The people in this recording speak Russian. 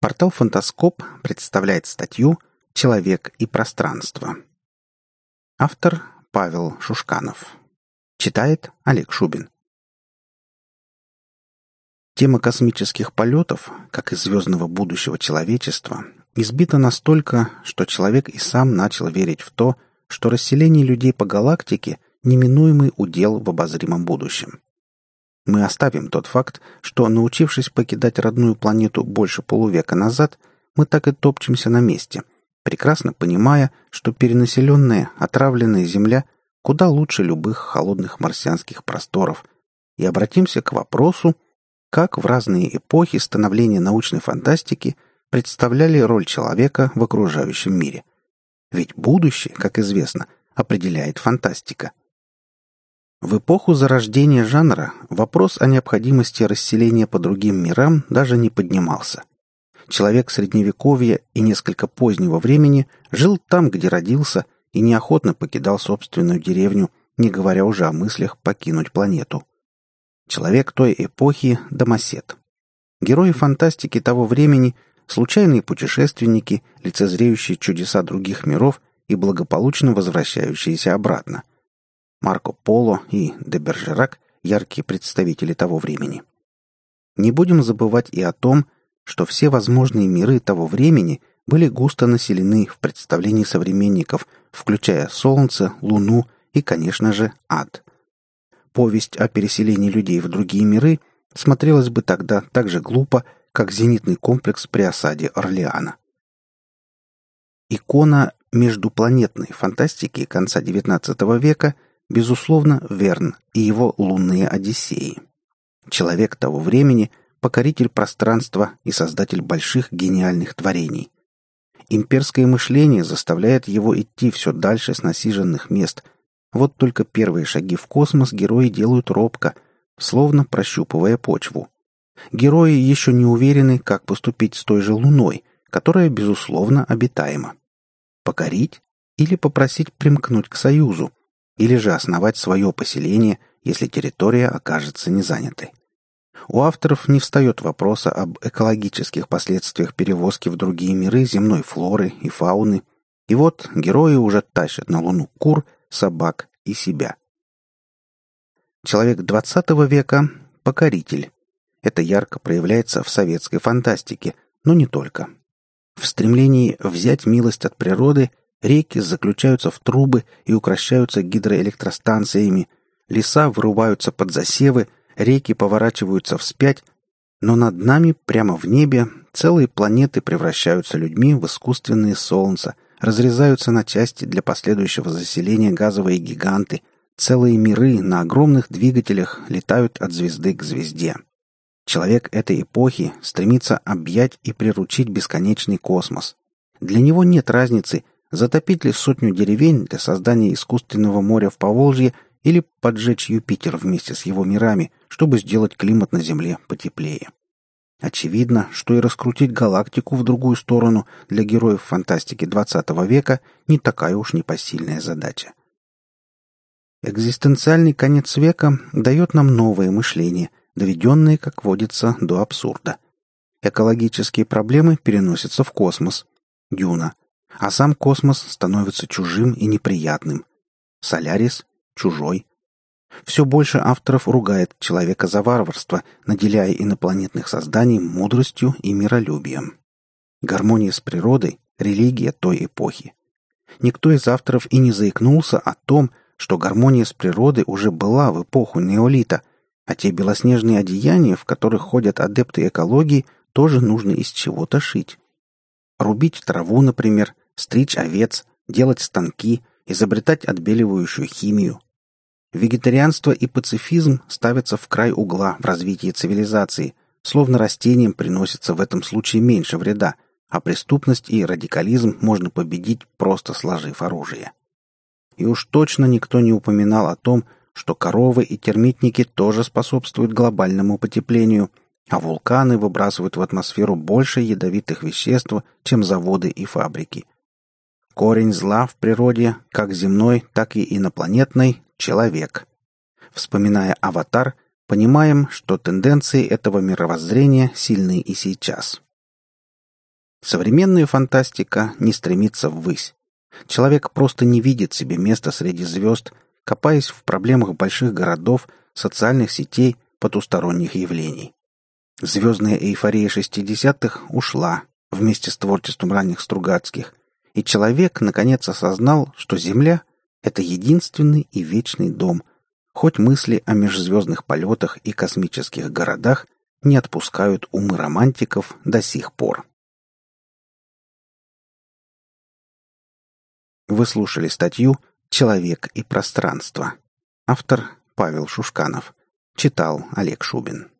Портал «Фантаскоп» представляет статью «Человек и пространство». Автор Павел Шушканов. Читает Олег Шубин. Тема космических полетов, как и звездного будущего человечества, избита настолько, что человек и сам начал верить в то, что расселение людей по галактике – неминуемый удел в обозримом будущем. Мы оставим тот факт, что, научившись покидать родную планету больше полувека назад, мы так и топчемся на месте, прекрасно понимая, что перенаселенная, отравленная Земля куда лучше любых холодных марсианских просторов, и обратимся к вопросу, как в разные эпохи становления научной фантастики представляли роль человека в окружающем мире. Ведь будущее, как известно, определяет фантастика – в эпоху зарождения жанра вопрос о необходимости расселения по другим мирам даже не поднимался. Человек средневековья и несколько позднего времени жил там, где родился, и неохотно покидал собственную деревню, не говоря уже о мыслях покинуть планету. Человек той эпохи – домосед. Герои фантастики того времени – случайные путешественники, лицезреющие чудеса других миров и благополучно возвращающиеся обратно. Марко Поло и де Бержерак – яркие представители того времени. Не будем забывать и о том, что все возможные миры того времени были густо населены в представлении современников, включая Солнце, Луну и, конечно же, ад. Повесть о переселении людей в другие миры смотрелась бы тогда так же глупо, как зенитный комплекс при осаде Орлеана. Икона междупланетной фантастики конца XIX века – Безусловно, Верн и его лунные Одиссеи. Человек того времени, покоритель пространства и создатель больших гениальных творений. Имперское мышление заставляет его идти все дальше с насиженных мест. Вот только первые шаги в космос герои делают робко, словно прощупывая почву. Герои еще не уверены, как поступить с той же Луной, которая, безусловно, обитаема. Покорить или попросить примкнуть к Союзу – или же основать свое поселение, если территория окажется незанятой. У авторов не встает вопроса об экологических последствиях перевозки в другие миры земной флоры и фауны. И вот герои уже тащат на Луну кур, собак и себя. Человек XX века – покоритель. Это ярко проявляется в советской фантастике, но не только. В стремлении взять милость от природы Реки заключаются в трубы и укращаются гидроэлектростанциями, леса вырубаются под засевы, реки поворачиваются вспять, но над нами, прямо в небе, целые планеты превращаются людьми в искусственные солнца, разрезаются на части для последующего заселения газовые гиганты, целые миры на огромных двигателях летают от звезды к звезде. Человек этой эпохи стремится объять и приручить бесконечный космос. Для него нет разницы, Затопить ли сотню деревень для создания искусственного моря в Поволжье или поджечь Юпитер вместе с его мирами, чтобы сделать климат на Земле потеплее. Очевидно, что и раскрутить галактику в другую сторону для героев фантастики XX века не такая уж непосильная задача. Экзистенциальный конец века дает нам новое мышление, доведенное, как водится, до абсурда. Экологические проблемы переносятся в космос. Дюна а сам космос становится чужим и неприятным. Солярис — чужой. Все больше авторов ругает человека за варварство, наделяя инопланетных созданий мудростью и миролюбием. Гармония с природой — религия той эпохи. Никто из авторов и не заикнулся о том, что гармония с природой уже была в эпоху неолита, а те белоснежные одеяния, в которых ходят адепты экологии, тоже нужно из чего-то шить. Рубить траву, например, стричь овец, делать станки, изобретать отбеливающую химию. Вегетарианство и пацифизм ставятся в край угла в развитии цивилизации, словно растениям приносится в этом случае меньше вреда, а преступность и радикализм можно победить, просто сложив оружие. И уж точно никто не упоминал о том, что коровы и термитники тоже способствуют глобальному потеплению, а вулканы выбрасывают в атмосферу больше ядовитых веществ, чем заводы и фабрики. Корень зла в природе, как земной, так и инопланетной – человек. Вспоминая «Аватар», понимаем, что тенденции этого мировоззрения сильны и сейчас. Современная фантастика не стремится ввысь. Человек просто не видит себе места среди звезд, копаясь в проблемах больших городов, социальных сетей, потусторонних явлений. Звездная эйфория 60-х ушла вместе с творчеством ранних Стругацких, и человек наконец осознал, что Земля — это единственный и вечный дом, хоть мысли о межзвездных полетах и космических городах не отпускают умы романтиков до сих пор. Вы слушали статью «Человек и пространство». Автор Павел Шушканов. Читал Олег Шубин.